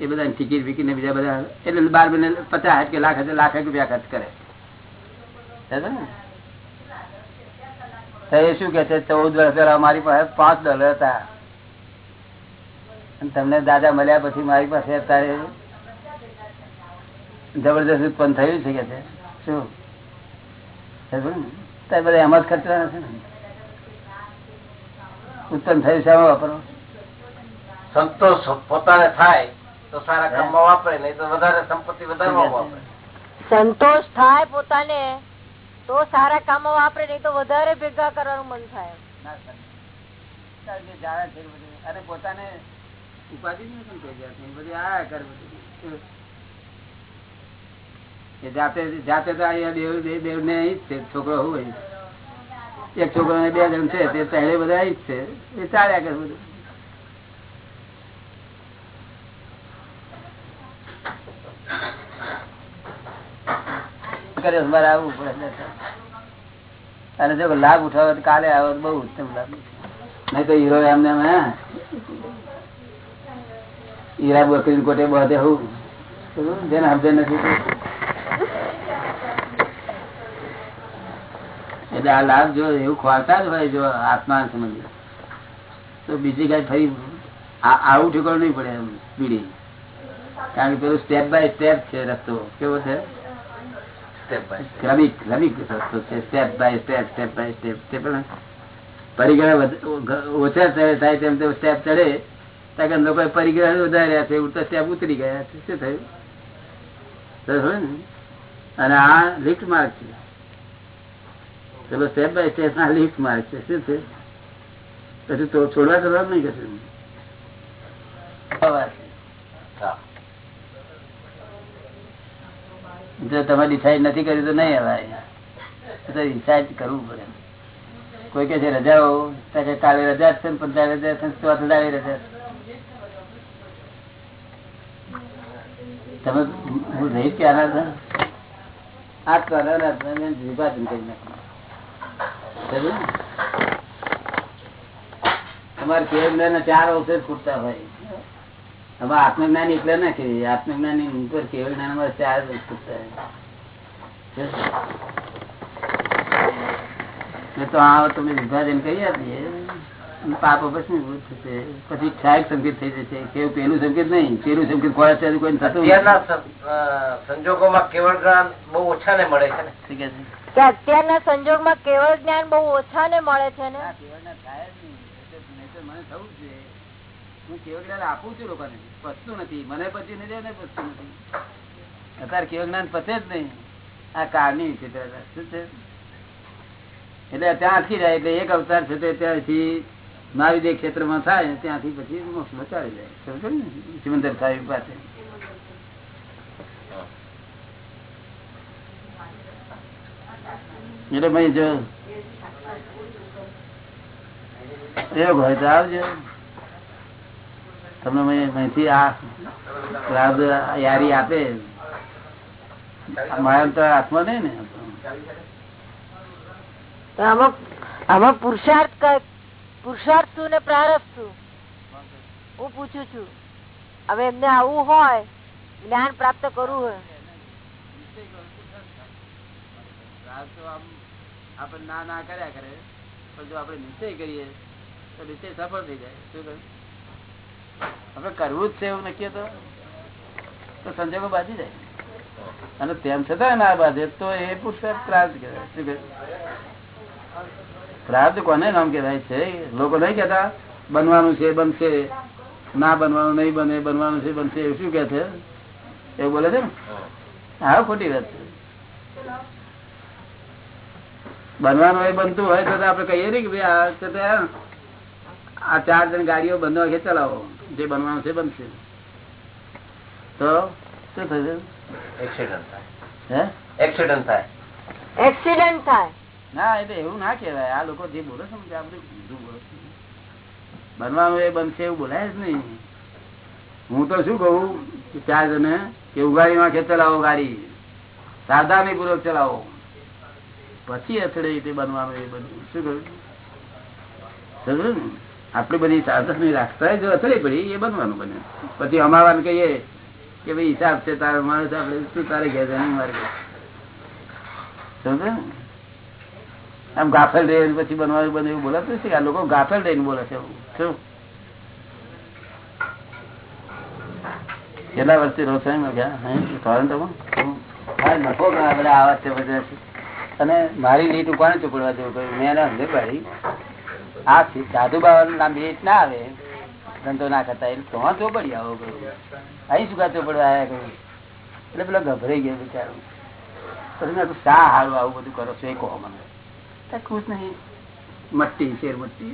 એ બધા ટિકિટ વિકિટ ને બીજા બધા એટલે બાર મહિને પચાસ કે લાખ લાખ રૂપિયા ખર્ચ કરે. ને? તો એ શું કે છે, ચૌદ વર્ષ પહેલા મારી પાસે પાંચ ડોલર હતા. તમને દાદા મળ્યા પછી મારી પાસે અત્યારે જબરદસ્ત ઉત્પન્ન થયું છે કે છે? શું? સમજ્યો ને? તો એ બધા એમ જ ખર્ચવાના છે ને? ઉત્પન્ન થયું છે વાપરો. સંતોષ પોતાને થાય તો સારા કામમાં વાપરે નહીં તો વધારે સંપત્તિ વધારે વાપરે. સંતોષ થાય પોતાને તો સારા કામમાં વાપરે નહીં તો વધારે ભેગા કરવાનું મન થાય. ના થાય. જાણે છે અને પોતાને જાતે જાતે છોકરો હોય? એક છોકરો ને બે જણ છે, તે પહેલે બધા જ છે. એ ચાલ્યા કરે બધું. આવવું પડે અને જો લાભ ઉઠાવે કાલે આવે બઉ ઉત્તમ લાભ નહીં તો હીરો એમને હીરા બકરી કોટે બધે હું. જેને સમજે નથી. એટલે આ લાભ જો એવું ખોરતા જ હોય જો આત્મા સંબંધી. તો બીજી કઈ ફરી આ- આવું ઠેકાણું નહીં પડે એમ પીડી કારણ કે પેલું સ્ટેપ બાય સ્ટેપ છે રસ્તો. કેવો છે? સ્ટેપ બાય ક્રમિક ક્રમિક રસ્તો છે. Step by step step by step તે પણ પરિગ્રહ ઓછા થાય તેમ તેમ સ્ટેપ ચડે. ત્યાં કે લોકો પરિગ્રહ વધાર્યા છે ઉડતા સ્ટેપ ઉતરી ગયા છે. શું થયું? ને? અને આ લિફ્ટ માર્ગ છે. ચલો સ્ટેપ બાય સ્ટેપ ના લિફ્ટ માર્ગ છે. શું છે પછી તો છોડવા કરવા નહીં કશું જો તમે ડિસાઈડ નથી કર્યું તો નહીં હવાય તો ડિસાઈડ કરવું પડે. કોઈ કે છે રજાઓ કાલે રજા છે ને પંદર રજા છે ચોથે રજા છે. તમે હું રહી ક્યારે હતા આ કલર વિભાજન કરી નાખ્યું? તમારે કેવળ ચાર અવસર ખૂટતા હોય. હવે આત્મજ્ઞાની એટલે ના કે આત્મજ્ઞાની ઉપર કેવળ જ્ઞાનમાં ચાર ખૂટતા હોય. તો આ તમે વિભાજન કરી આપીએ. પાપ પછી થશે. પછી ક્ષાયક સંકેત થઈ જશે. કેવું પેલું સંકેત નહીં પેલું સંકેત કોઈ કોઈ થતું સંજોગોમાં કેવળ જ્ઞાન બહુ ઓછા ને મળે છે ને? છે? અત્યારના સંજોગમાં કેવળ જ્ઞાન બહુ ઓછા ને મળે છે ને? મને થવું હું કેવળ જ્ઞાન આપું છું લોકોને. પચતું નથી. મને પછી નથી એને પચતું નથી. અત્યારે કેવળ જ્ઞાન પચે જ નહીં. આ કારની વિચિત્રતા શું છે? એટલે ત્યાં અટકી જાય. એટલે એક અવતાર છે તે ત્યાંથી મહાવિદ્ય ક્ષેત્રમાં થાય ત્યાંથી પછી મોક્ષ બચાવી જાય સમજો ને? સિમંદર સાહેબ પાસે એટલે ભાઈ જો એવું હોય તો આવજો. તમને અહીંથી આ યારી આપે. મારા તો હાથમાં નહીં ને. અમુક આમાં પુરુષાર્થ પુરુષાર્થ ને પ્રારબ્ધ હું પૂછું છું, હવે એમને આવું હોય, જ્ઞાન પ્રાપ્ત કરવું હોય. આપણે ના ના કર્યા કરે, પણ જો આપણે નિશ્ચય કરીએ, તો નિશ્ચય સફળ થઈ જાય. શું કહ્યું? આપણે કરવું જ છે એવું નક્કી તો તો સંજોગો બાજી જાય. અને તેમ છતાં ના બાજે તો એ પુરુષાર્થ પ્રાર્થ કરે. શું કહ્યું? પ્રાર્થ કોને નામ કહેવાય છે? લોકો નહીં કેતા બનવાનું છે બનશે. ના બનવાનું નહીં બને બનવાનું છે બનશે એવું શું કે છે? એવું બોલે છે ને? હા ખોટી વાત છે. બનવાનું એ બનતું હોય તો આપડે કહીએ ને કે ભાઈ આ છે આ ચાર જણ ગાડીઓ બંધ વાગે ચલાવો. જે બનવાનું છે બનશે. તો શું થશે? એક્સિડન્ટ થાય. હે? એક્સિડન્ટ થાય. એક્સિડન્ટ થાય. ના એટલે એવું ના કહેવાય. આ લોકો જે બોલે છે ને, આ બધું બનવાનું એ બનશે એવું બોલાય જ નહીં. હું તો શું કહું? ચાર જણે કે ઉગાડી માં ચલાવો ગાડી. સાવધાની પૂર્વક ચલાવો. પછી અથડે તે બનવાનું એ બધું. શું કહ્યું? સમજ્યું ને? આટલી બધી સાવધાની રાખતા જો અથડે પડી, એ બનવાનું બને. પછી અમાવાને કહીએ કે ભાઈ, હિસાબ છે તારે મારે આપણે શું તારે ઘેર મારે ઘેર. ને? આમ ગાફેલ રહે પછી બનવાનું બને એવું બોલાતું છે આ લોકો ગાફેલ રહીને બોલે છે કેટલા વર્ષથી રહો છો નફો બધા આવા છે બધા અને મારી લીટ ઉપાડે ચોપડવા જેવું કહ્યું? મેં એને સમજે પાડી આ સાધુ બાબા નામ લીટ ના આવે, ધંધો ના કરતા, એટલે તો ચોપડી આવો કહ્યું. અહીં શું કા ચોપડવા આવ્યા કહ્યું? એટલે પેલો ગભરાઈ ગયો બિચારો. પછી શા હારું આવું બધું કરો છો? એ કહો મને. ખુશ નહીં. મટ્ટી શેર મટ્ટી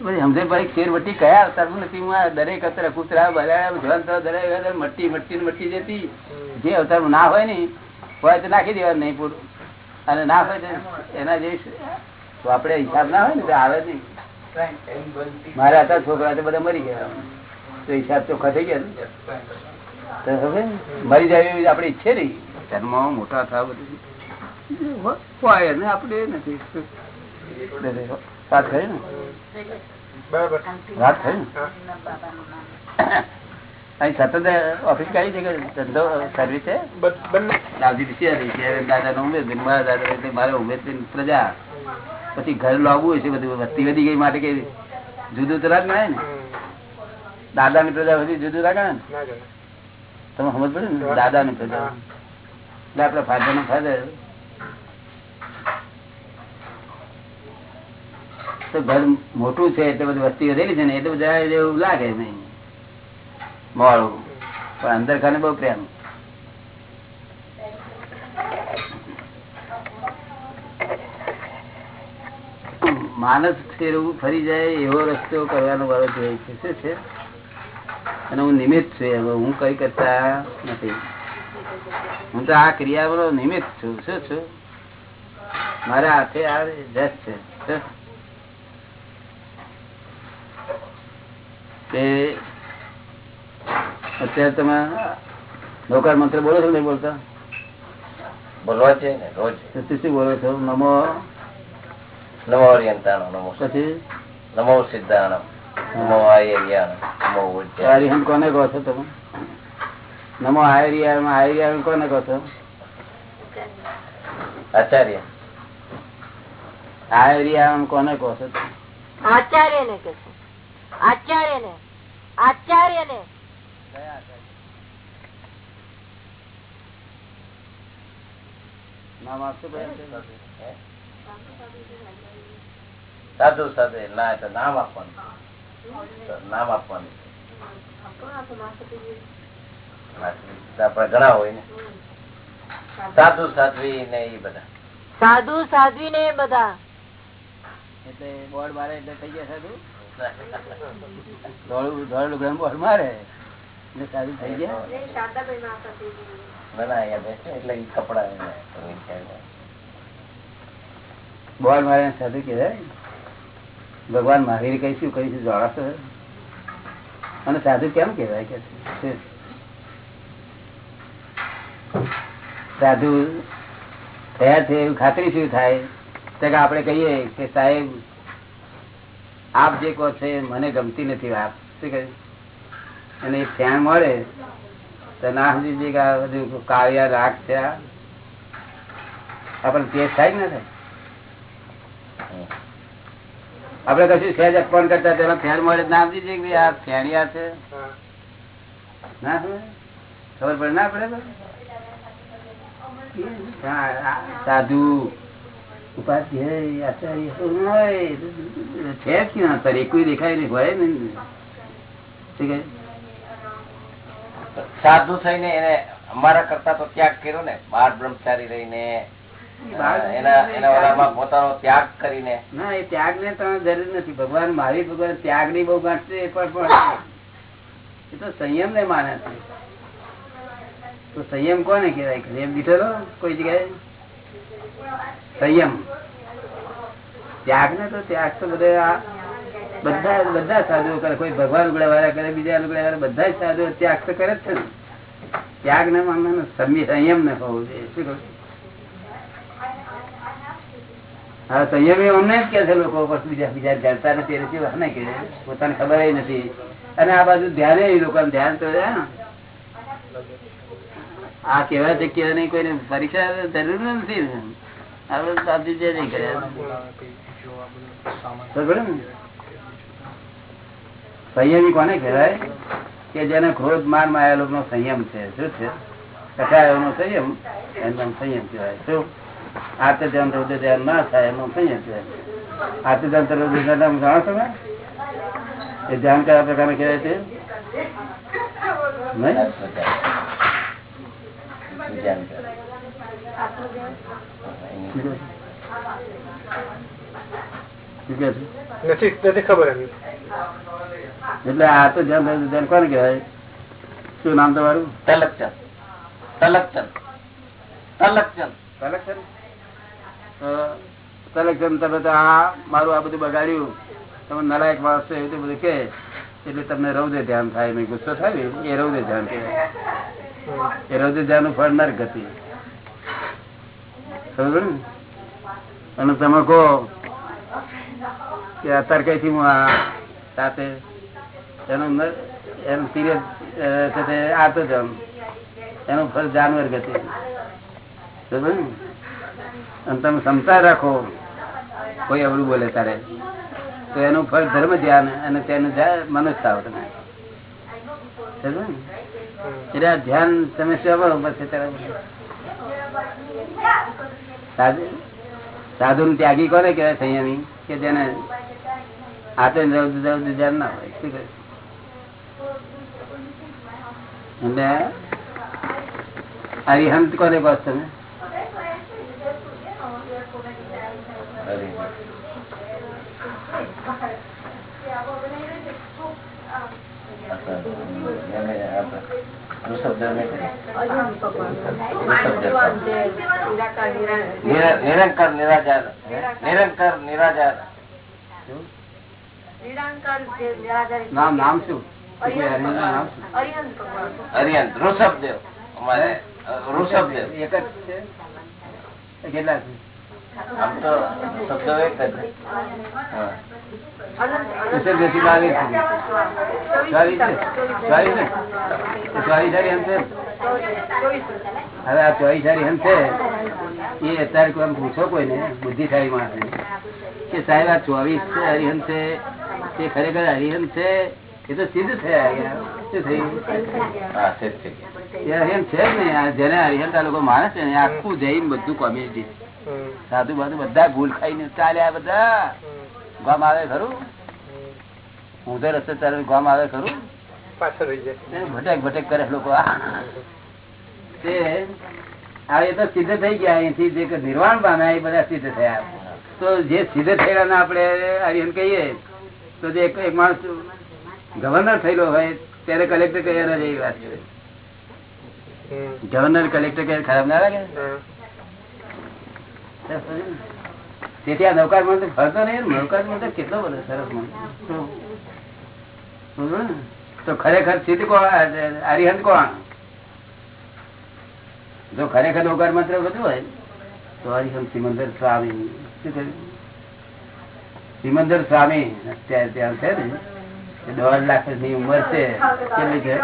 પછી સમજે ભાઈ શેર મટ્ટી કયા અવતારમાં નથી? હું દરેક અવતાર કૂતરા બધા દરેક મટ્ટી મટ્ટી ને મટ્ટી જતી જે અવતાર ના હોય ને હોય તો નાખી દેવાનું નહીં પૂરું. અને ના હોય તો એના જેવી તો આપણે હિસાબ ના હોય ને તો આવે જ નહીં. મારા હતા છોકરા તો બધા મરી ગયા. તો હિસાબ ચોખ્ખા થઈ ગયા ને? તો હવે મરી જાય એવી આપડે ઈચ્છે નહીં. જન્મ મોટા થાવ બધું. હોય ને આપડે નથી. વાત થઈ ને? બરાબર. વાત થઈ ને? અહીં સતત ઓફિસ કઈ છે કે ધંધો સર્વિસ છે? દાદી લાવજી ત્યારે રહી દાદા નો ઉમેદ મારા દાદા એટલે મારે ઉમેદ પ્રજા. પછી ઘર લાવવું હોય છે બધું વસ્તી વધી ગઈ માટે કે જુદું તો રાખ ને? દાદા ની વધી જુદું રાખે ને? તમે સમજ પડે ને? દાદા ની પ્રજા. એટલે આપડે ફાધર નો ફાધર ઘર મોટું છે એટલે બધી વસ્તી વધેલી છે ને એટલે બધા એવું લાગે નહીં. મોડું. પણ અંદર ખાને બહુ પ્રેમ. માનસ ફેરવું ફરી જાય એવો રસ્તો કરવાનો વાળો જોઈએ છે, શું છે? અને હું નિમિત્ત છું, હવે હું કઈ કરતા નથી. હું તો આ ક્રિયાનો નિમિત્ત છું, શું છું? મારા હાથે આ જસ છે તે અત્યારે તમે નૌકાર મંત્ર બોલો છો નહીં બોલતા? બોલવા છે ને રોજ. શું બોલો છો. નમો. નમો અરિયંતાણો નમો પછી? નમો સિદ્ધાણમ નમો આયર્યાણમ નમો હરિહમ કોને કહો છો તમે? નમો આયરિયા આયરિયા કોને કહો છો? આચાર્ય. આયરિયા કોને કહો છો તમે? આચાર્ય ને આચાર્ય? ને આચાર્ય ને? સાધુ સાથે ના નામ આપવાનું. નામ આપવાનું. આપડે ઘણા હોય ને. સાધુ સાધ્વી ને એ બધા. સાધુ સાધ્વી ને એ બધા. એટલે બોર્ડ મારે એટલે થઈ ગયા સાધુ? ધોળું ધોળું લુગડાનું બોર્ડ મારે. સાધુ થઈ ગયા. મારે કહેવાય. ભગવાન મહાવીર કઈ શું કહીશું જાણો અને સાધુ કેમ કેવાય કે સાધુ થયા છે એવું ખાતરી શું થાય? તો કે આપણે કહીએ કે સાહેબ આપ જે કહો છો મને ગમતી નથી વાત. શું કહે? અને ફેણ મળે, તો ના સમજી કે આ બધું કાળિયા રાગ છે આપણને ટેસ્ટ થાય ને થાય? આપડે કશું સહેજ અપમાન કરતા પેલા ફેર મળે ના સમજી કે આ ફેણિયા છે. ના? ખબર? પડે? ના પડે સાધુ. ઉપાધ્યાય આચાર્ય. છે જ ક્યાં? અત્યારે એકુય દેખાય નહીં હોય ને સાધુ થઈને એને અમારા કરતા તો ત્યાગ કર્યો ને બાળ બ્રહ્મચારી રહીને ત્યાગ કરીને. ના એ ત્યાગ ને તો જરૂર નથી. ભગવાન મારી ભગવાન ત્યાગની બહુ ગાંઠશે એ પણ પણ. એ તો સંયમ ને માને છે. તો સંયમ કોને કહેવાય? સંયમ દીઠેલો કોઈ જગ્યાએ? સંયમ. ત્યાગ ને તો ત્યાગ તો બધે બધા બધા સાધુઓ કરે. કોઈ ભગવાન ઉગડ્યા વાળા કરે બીજા ઉગડ્યા વાળા બધા સાધુઓ ત્યાગ તો કરે જ છે ને. ત્યાગ ને માનવાનું સંયમ ને હોવું જોઈએ. શું કહું? હા, સંયમી અમને જ કે છે લોકો પણ બીજા બીજા જાણતા નથી એટલે કેવું અમને કે પોતાને ખબર નથી. અને આ બાજુ ધ્યાન એ લોકો ધ્યાન તો આ કેવા છે કેવા નહીં, કોઈને પરીક્ષા જરૂર નથી સંયમી કોને કહેવાય? કે જેને ક્રોધ માનમાં લોકો નો સંયમ છે. શું છે? કથાયો નો સંયમ? એનું સંયમ કહેવાય. શું? આતે ધ્યાન ધ્યાન ના થાય એનો સંયમ કહેવાય. આતે ધ્યાન તો રૌદ્ર ધ્યાન જાણો તમે એ ધ્યાન કયા પ્રકારનું કહેવાય છે? નહીં? એટલે આ તો ધ્યાન કોને કહેવાય? શું નામ તમારું? તલકચંદ. તલકચંદ. તલકચંદ. તલકચંદ? તલકચંદ તમે તો આ મારું આ બધું બગાડ્યું. તમે નલાયક માણસ છો એવું બધું કે એટલે તમને રૌદે ધ્યાન થાય. મેં ગુસ્સો થાય ને એ રૌદે ધ્યાન કહેવાય. એ રૌદે ધ્યાન ફળનાર ફળ ગતિ અને તમે કહો કે અત્યારે કઈથી હું આ સાથે એનું એમ સિરિયસ છે જ એનું ફળ જાનવર ગતિ. અને તમે ક્ષમતા રાખો. કોઈ અવળું બોલે તારે. તો એનું ફળ ધર્મ ધ્યાન અને તેનું મનુષ્ય આવડે સમજો એટલે ધ્યાન તમે શેમાં પછી સાધુ સાધુ નું ત્યાગી કોને કહેવાય સંયમી કે જેને આતે રૌદ્ર રૌદ્ર ધ્યાન ના હોય શું કહે એટલે અરિહંત કોને કહો છો તમે નિરંકર નિરાજાર નિરંકર નિરાજાર નામ નામ શું કોઈ હરિહંતનું નામ શું? અરિયંત ઋષભદેવ અમારે અ, ઋષભદેવ એક જ છે કેટલા છે આમ તો શબ્દો એક જ હવે આ ચોવીસ એમ છે એ અત્યારે કોઈ પૂછો કોઈને બુદ્ધિશાળી માણસ કે સાહેબ આ ચોવીસ છે હરિહન છે? તે ખરેખર હરિહન છે? એ તો સિદ્ધ થયા. શું થયું? હા છે જ છે. એ હરિહંત છે જ ને. જેને હરિહન લોકો માને છે ને આખું જઈને બધું કોમ્યુનિટી સાધુ બાધુ બધા ભૂલ ખાઈને ચાલ્યા બધા. ગામ આવે ખરું? ઊંધો રસ્તે ચાલે ગામ આવે ખરું? ભટક ભટક કરે લોકો. તે એ તો સિદ્ધ થઈ ગયા અહીંથી જે નિર્વાણ પામ્યા એ બધા સિદ્ધ થયા. તો જે સિદ્ધ થયેલા આપણે હરિહંત કહીએ તો જે એક માણસ ગવર્નર થયેલો હોય ત્યારે કલેક્ટર કહે એના જેવી વાત છે. ગવર્નર કલેક્ટર કહે ખરાબ ના લાગે? તેથી આ નૌકાર મંત્ર ફરતો નહીં નૌકાર મંત્ર કેટલો બધો સરસ મંત્ર? તો ખરેખર સિદ્ધ કોણ? હરિહંત કોણ? જો ખરેખર નૌકાર મંત્ર બધું હોય, તો હરિહંત સિમંદર સ્વામી. શું કર્યું સિમંદર સ્વામી, અત્યારે ત્યાં છે ને એ દોઢ લાખ વર્ષની ઉંમર છે. કેટલી છે?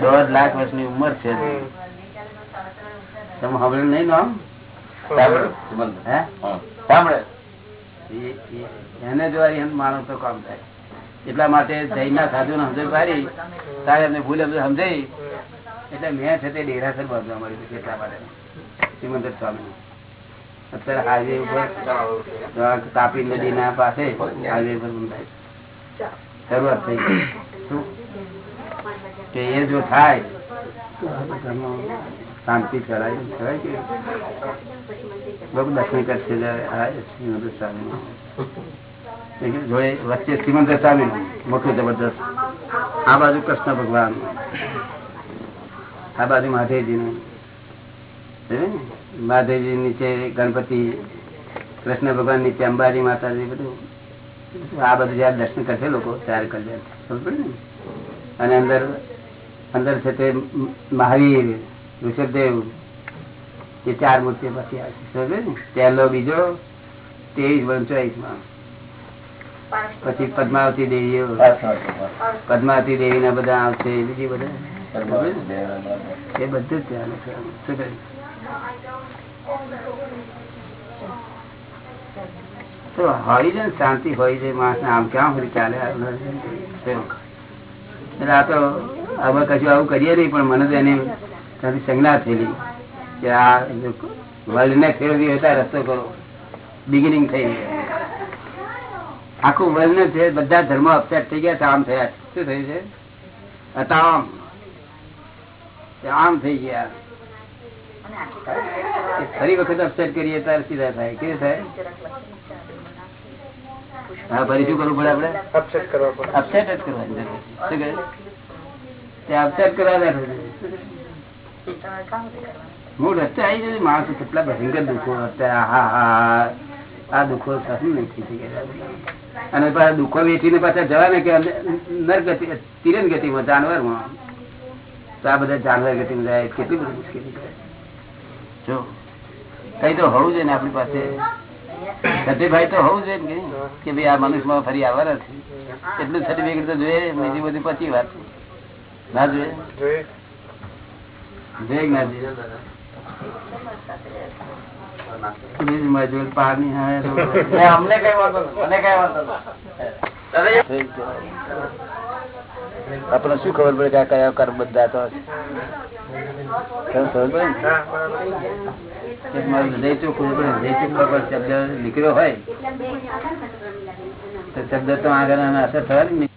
દોઢ લાખ વર્ષની ઉંમર છે. તમે સાંભળ્યું નહીં નામ એને જો માણસ તો કામ થાય. એટલા માટે જૈનના સાધુ ને સમજ પાડી તારે એમને ભૂલ સમજાઈ એટલે મેં છે તે ડેરાસર બાંધવા મળ્યું હતું એટલા માટે. સિમંદર સ્વામી. અત્યારે હાઈવે ઉપર તાપી નદી ના પાસે હાઈવે પર બંધાય. શરૂઆત થઈ ગઈ. કે એ જો થાય શાંતિ ચડાય. કહેવાય કે? બહુ દર્શન કરશે સિમંદર સ્વામી. જોડે વચ્ચે શ્રીમંદર સ્વામી, મોટું જબરદસ્ત. આ બાજુ કૃષ્ણ ભગવાન. આ બાજુ મહાદેવજી નું મહાદેવજી નીચે ગણપતિ, કૃષ્ણ ભગવાન નીચે અંબાજી માતાજી બધું. આ બધું જયારે દર્શન કરશે લોકો, ત્યારે ને? અને અંદર અંદર છે તે મહાવીર. ઋષભદેવ એ ચાર મૂર્તિ પછી આવે છે. પહેલો બીજો ત્રેવીસ ચોવીસમાં પછી પદ્માવતી દેવી પદ્માવતી દેવી ના બધા આવશે બીજી બધા. એ બધું જ ત્યાં શું કહ્યું? તો હોય છે ને શાંતિ હોય છે માણસ આમ ક્યાં સુધી ચાલે? એટલે આ તો હવે કશું આવું કરીએ નહીં પણ મને તો એની ત્યાંથી સંજ્ઞા થયેલી કે આ વર્લ્ડ ને ફેરવી હોય ત્યાં રસ્તો કરો બિગિનિંગ થઈ આખું વર્લ્ડ ને ફેર બધા ધર્મો અપસેટ થઈ ગયા આમ થયા. શું થયું છે? હતા આમ. થઈ ગયા. ફરી વખત અપસેટ કરીએ ત્યારે સીધા થાય. કે થાય? હા ફરી શું કરવું પડે આપડે અપસેટ કરવા પડે. અપસેટ જ કરવા જરૂર શું કહે? તે અપસેટ કરવા. હું રસ્તે આવી જાય માણસો કેટલા ભયંકર દુઃખો અત્યારે હા હા, આ દુઃખો સહન નહીં અને પાછા દુઃખો વેચીને પાછા જવા ને કે નરગતિ તિરન ગતિમાં જાનવરમાં તો આ બધા જાનવર ગતિમાં જાય, કેટલી બધી મુશ્કેલી જો, કઈ તો હોવું જોઈએ ને આપણી પાસે. સતીભાઈ તો હોવું જોઈએ ને કે ભાઈ આ મનુષ્યમાં ફરી આવવાના છે. એટલું સર્ટિફિકેટ તો જોઈએ, બીજી બધી પછી વાત. ના જોઈએ. આપણને શું ખબર પડે કે કયા કર્મ બધા તો નીકળ્યો હોય તો શબ્દ તો આગળ અસર થવાની